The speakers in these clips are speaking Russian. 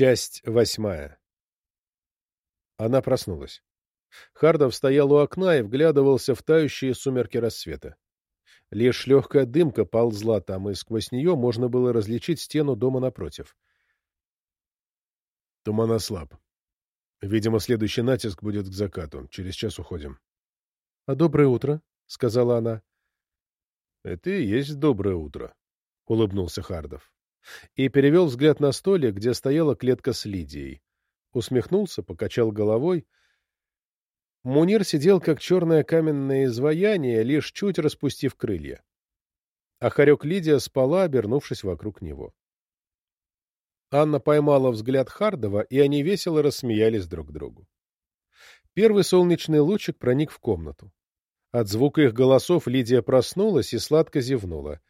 Часть восьмая. Она проснулась. Хардов стоял у окна и вглядывался в тающие сумерки рассвета. Лишь легкая дымка ползла там, и сквозь нее можно было различить стену дома напротив. Туман ослаб. Видимо, следующий натиск будет к закату. Через час уходим. — А доброе утро, — сказала она. — Это и есть доброе утро, — улыбнулся Хардов и перевел взгляд на столик, где стояла клетка с Лидией. Усмехнулся, покачал головой. Мунир сидел, как черное каменное изваяние, лишь чуть распустив крылья. А хорек Лидия спала, обернувшись вокруг него. Анна поймала взгляд Хардова, и они весело рассмеялись друг другу. Первый солнечный лучик проник в комнату. От звука их голосов Лидия проснулась и сладко зевнула.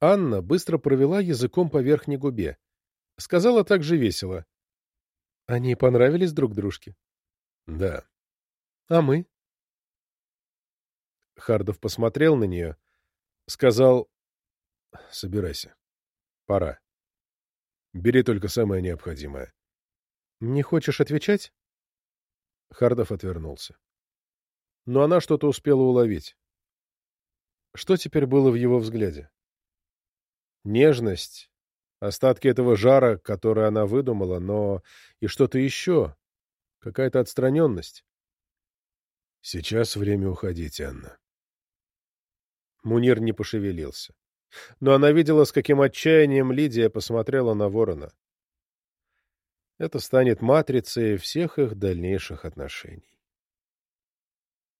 Анна быстро провела языком по верхней губе. Сказала так же весело. Они понравились друг дружке? Да. А мы? Хардов посмотрел на нее, сказал, собирайся. Пора. Бери только самое необходимое. Не хочешь отвечать? Хардов отвернулся. Но она что-то успела уловить. Что теперь было в его взгляде? Нежность, остатки этого жара, который она выдумала, но и что-то еще, какая-то отстраненность. Сейчас время уходить, Анна. Мунир не пошевелился. Но она видела, с каким отчаянием Лидия посмотрела на ворона. Это станет матрицей всех их дальнейших отношений.